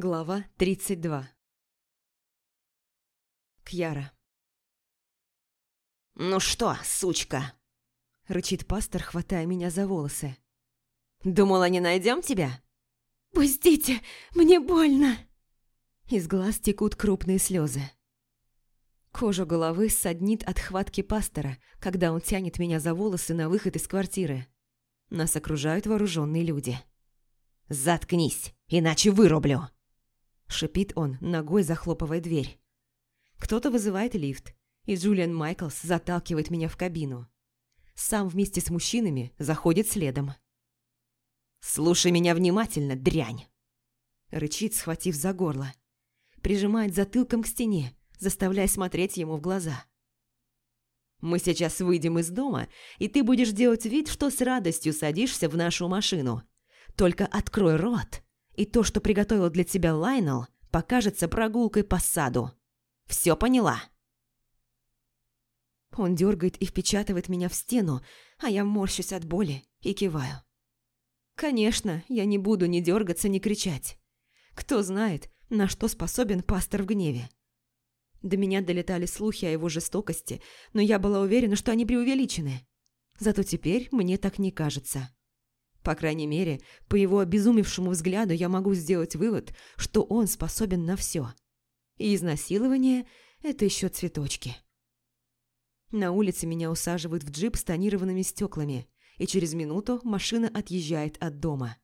Глава 32 Кьяра «Ну что, сучка?» – рычит пастор, хватая меня за волосы. «Думала, не найдем тебя?» «Пустите, мне больно!» Из глаз текут крупные слезы. Кожа головы саднит от хватки пастора, когда он тянет меня за волосы на выход из квартиры. Нас окружают вооруженные люди. «Заткнись, иначе вырублю!» Шипит он, ногой захлопывая дверь. Кто-то вызывает лифт, и Джулиан Майклс заталкивает меня в кабину. Сам вместе с мужчинами заходит следом. «Слушай меня внимательно, дрянь!» Рычит, схватив за горло. Прижимает затылком к стене, заставляя смотреть ему в глаза. «Мы сейчас выйдем из дома, и ты будешь делать вид, что с радостью садишься в нашу машину. Только открой рот, и то, что приготовил для тебя Лайнел, покажется прогулкой по саду. Все поняла?» Он дергает и впечатывает меня в стену, а я морщусь от боли и киваю. Конечно, я не буду ни дергаться, ни кричать. Кто знает, на что способен пастор в гневе. До меня долетали слухи о его жестокости, но я была уверена, что они преувеличены. Зато теперь мне так не кажется. По крайней мере, по его обезумевшему взгляду я могу сделать вывод, что он способен на все. И изнасилование – это еще цветочки. На улице меня усаживают в джип с тонированными стеклами, и через минуту машина отъезжает от дома.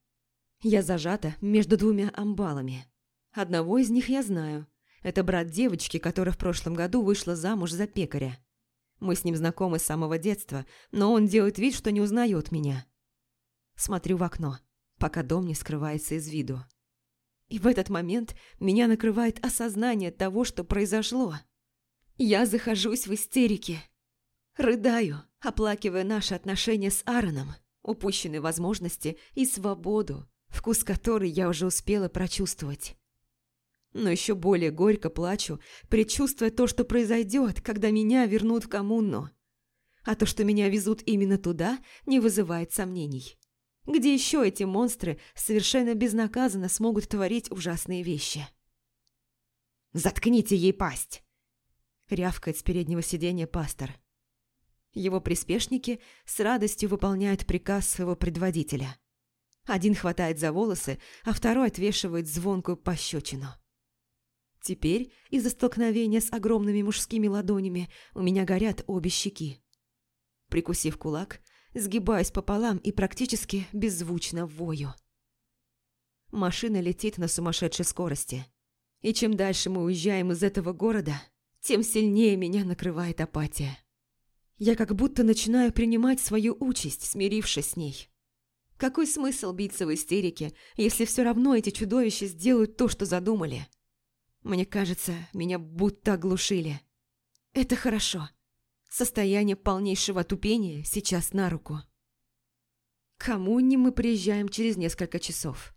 Я зажата между двумя амбалами. Одного из них я знаю. Это брат девочки, которая в прошлом году вышла замуж за пекаря. Мы с ним знакомы с самого детства, но он делает вид, что не узнает меня. Смотрю в окно, пока дом не скрывается из виду. И в этот момент меня накрывает осознание того, что произошло. Я захожусь в истерике. Рыдаю, оплакивая наши отношения с Аароном, упущенные возможности и свободу, вкус которой я уже успела прочувствовать. Но еще более горько плачу, предчувствуя то, что произойдет, когда меня вернут в коммуну. А то, что меня везут именно туда, не вызывает сомнений. Где еще эти монстры совершенно безнаказанно смогут творить ужасные вещи? «Заткните ей пасть!» Рявкает с переднего сиденья пастор. Его приспешники с радостью выполняют приказ своего предводителя. Один хватает за волосы, а второй отвешивает звонкую пощечину. Теперь из-за столкновения с огромными мужскими ладонями у меня горят обе щеки. Прикусив кулак, сгибаюсь пополам и практически беззвучно вою. Машина летит на сумасшедшей скорости. И чем дальше мы уезжаем из этого города, тем сильнее меня накрывает апатия. Я как будто начинаю принимать свою участь, смирившись с ней. Какой смысл биться в истерике, если все равно эти чудовища сделают то, что задумали? Мне кажется, меня будто оглушили. Это хорошо. Состояние полнейшего тупения сейчас на руку. К коммуне мы приезжаем через несколько часов.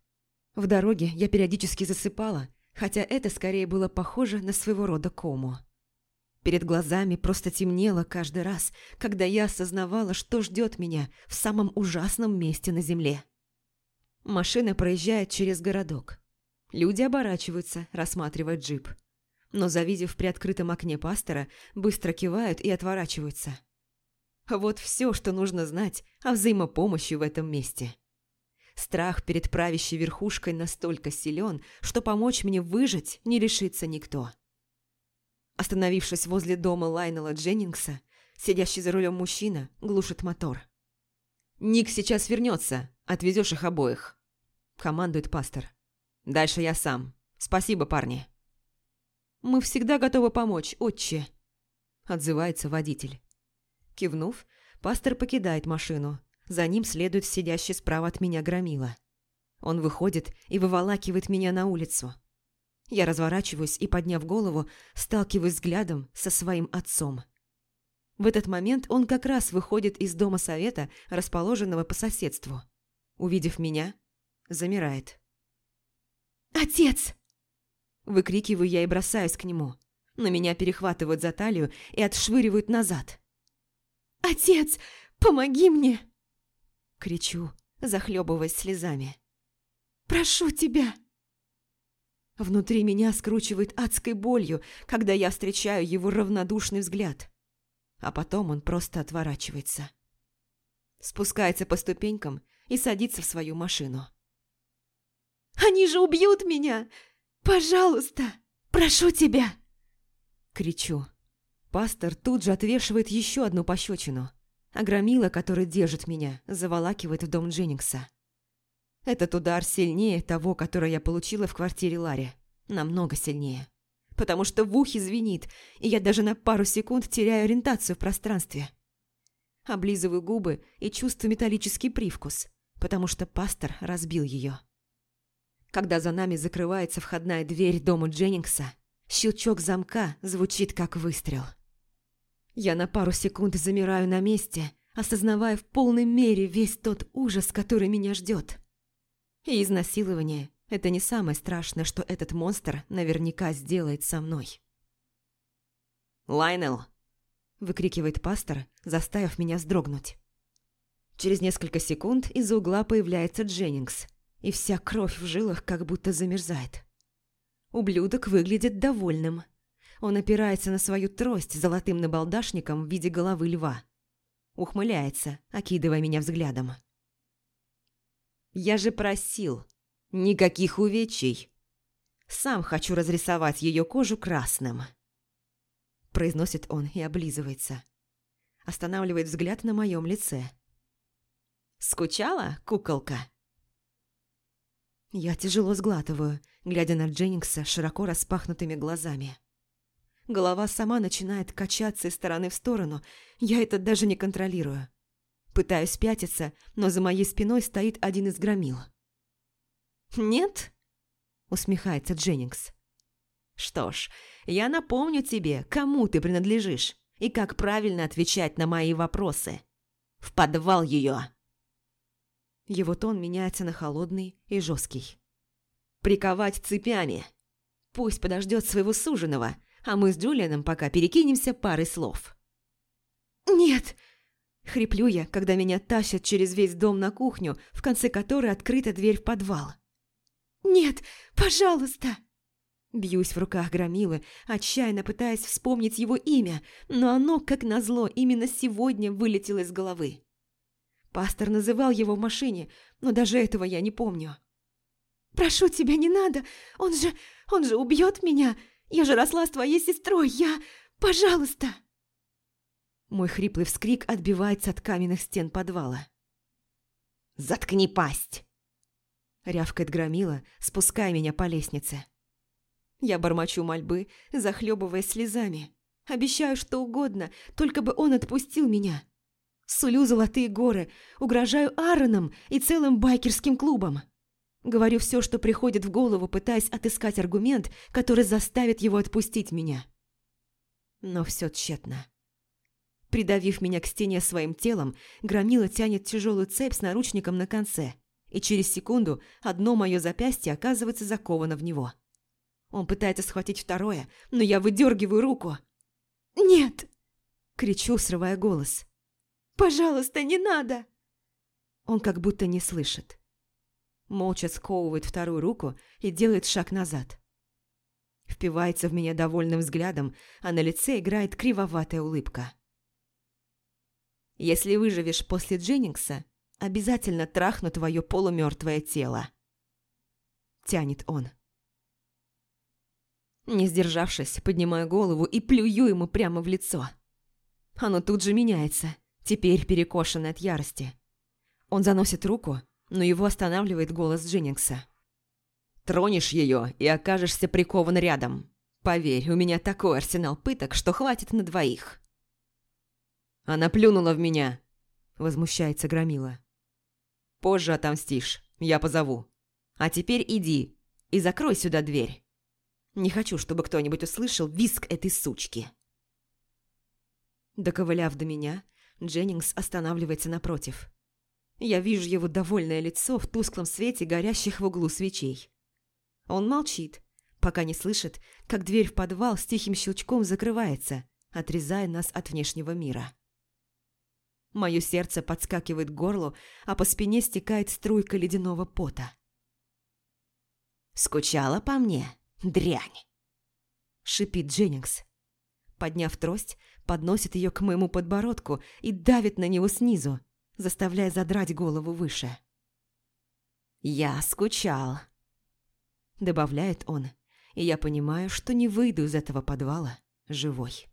В дороге я периодически засыпала, хотя это скорее было похоже на своего рода кому. Перед глазами просто темнело каждый раз, когда я осознавала, что ждет меня в самом ужасном месте на земле. Машина проезжает через городок. Люди оборачиваются, рассматривая джип но, завидев в приоткрытом окне пастора, быстро кивают и отворачиваются. Вот все, что нужно знать о взаимопомощи в этом месте. Страх перед правящей верхушкой настолько силен, что помочь мне выжить не решится никто. Остановившись возле дома Лайнела Дженнингса, сидящий за рулем мужчина глушит мотор. «Ник сейчас вернется, отвезешь их обоих», – командует пастор. «Дальше я сам. Спасибо, парни». «Мы всегда готовы помочь, отче», – отзывается водитель. Кивнув, пастор покидает машину. За ним следует сидящий справа от меня громила. Он выходит и выволакивает меня на улицу. Я разворачиваюсь и, подняв голову, сталкиваюсь взглядом со своим отцом. В этот момент он как раз выходит из дома совета, расположенного по соседству. Увидев меня, замирает. «Отец!» Выкрикиваю я и бросаюсь к нему. Но меня перехватывают за талию и отшвыривают назад. «Отец, помоги мне!» Кричу, захлебываясь слезами. «Прошу тебя!» Внутри меня скручивает адской болью, когда я встречаю его равнодушный взгляд. А потом он просто отворачивается. Спускается по ступенькам и садится в свою машину. «Они же убьют меня! Пожалуйста, прошу тебя!» Кричу. Пастор тут же отвешивает еще одну пощечину, а громила, который держит меня, заволакивает в дом Дженнингса. Этот удар сильнее того, который я получила в квартире Ларри. Намного сильнее. Потому что в ухе звенит, и я даже на пару секунд теряю ориентацию в пространстве. Облизываю губы и чувствую металлический привкус, потому что пастор разбил ее. Когда за нами закрывается входная дверь дома Дженнингса, щелчок замка звучит как выстрел. Я на пару секунд замираю на месте, осознавая в полной мере весь тот ужас, который меня ждет. И изнасилование – это не самое страшное, что этот монстр наверняка сделает со мной. «Лайнел!» – выкрикивает пастор, заставив меня вздрогнуть. Через несколько секунд из-за угла появляется Дженнингс – и вся кровь в жилах как будто замерзает. Ублюдок выглядит довольным. Он опирается на свою трость золотым набалдашником в виде головы льва. Ухмыляется, окидывая меня взглядом. «Я же просил. Никаких увечий. Сам хочу разрисовать ее кожу красным». Произносит он и облизывается. Останавливает взгляд на моем лице. «Скучала, куколка?» Я тяжело сглатываю, глядя на Дженнингса широко распахнутыми глазами. Голова сама начинает качаться из стороны в сторону, я это даже не контролирую. Пытаюсь пятиться, но за моей спиной стоит один из громил. «Нет?» – усмехается Дженнингс. «Что ж, я напомню тебе, кому ты принадлежишь и как правильно отвечать на мои вопросы. В подвал ее!» Его тон меняется на холодный и жесткий. «Приковать цепями. Пусть подождет своего суженого, а мы с Джулианом пока перекинемся парой слов». «Нет!» Хриплю я, когда меня тащат через весь дом на кухню, в конце которой открыта дверь в подвал. «Нет, пожалуйста!» Бьюсь в руках громилы, отчаянно пытаясь вспомнить его имя, но оно, как назло, именно сегодня вылетело из головы. Пастор называл его в машине, но даже этого я не помню. «Прошу тебя, не надо! Он же... он же убьет меня! Я же росла с твоей сестрой! Я... Пожалуйста!» Мой хриплый вскрик отбивается от каменных стен подвала. «Заткни пасть!» Рявкает громила, спуская меня по лестнице. Я бормочу мольбы, захлебываясь слезами. Обещаю что угодно, только бы он отпустил меня. Сулю золотые горы, угрожаю Аароном и целым байкерским клубом. Говорю все, что приходит в голову, пытаясь отыскать аргумент, который заставит его отпустить меня. Но все тщетно. Придавив меня к стене своим телом, Громила тянет тяжелую цепь с наручником на конце, и через секунду одно мое запястье оказывается заковано в него. Он пытается схватить второе, но я выдергиваю руку. «Нет!» – кричу, срывая голос. Пожалуйста, не надо!» Он как будто не слышит. Молча сковывает вторую руку и делает шаг назад. Впивается в меня довольным взглядом, а на лице играет кривоватая улыбка. «Если выживешь после Дженнингса, обязательно трахну твое полумертвое тело», — тянет он. Не сдержавшись, поднимаю голову и плюю ему прямо в лицо. Оно тут же меняется — теперь перекошенный от ярости. Он заносит руку, но его останавливает голос Дженнингса. «Тронешь ее и окажешься прикован рядом. Поверь, у меня такой арсенал пыток, что хватит на двоих». «Она плюнула в меня», — возмущается Громила. «Позже отомстишь, я позову. А теперь иди и закрой сюда дверь. Не хочу, чтобы кто-нибудь услышал визг этой сучки». Доковыляв до меня, Дженнингс останавливается напротив. Я вижу его довольное лицо в тусклом свете горящих в углу свечей. Он молчит, пока не слышит, как дверь в подвал с тихим щелчком закрывается, отрезая нас от внешнего мира. Мое сердце подскакивает к горлу, а по спине стекает струйка ледяного пота. «Скучала по мне?» Дрянь!» Шипит Дженнингс. Подняв трость, подносит ее к моему подбородку и давит на него снизу, заставляя задрать голову выше. «Я скучал», — добавляет он, и я понимаю, что не выйду из этого подвала живой.